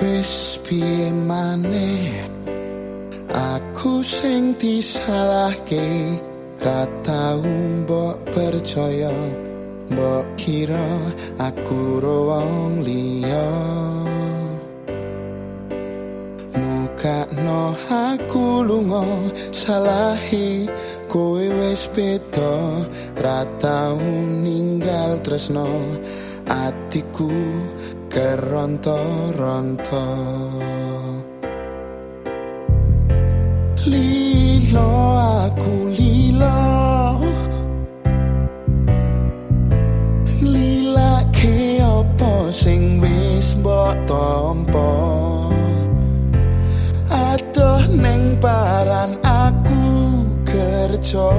Wis piye maneh Aku sing disalahke. Ra tau mbok percaya Mbok kira aku wong liya. Muka no aku lunga salahi kowe wis beda. Ra tau ninggal tresno atiku keronto-ronto Lilo aku lilo Lila ke opo sing wis mbok tompo Aduh neng paran aku kerja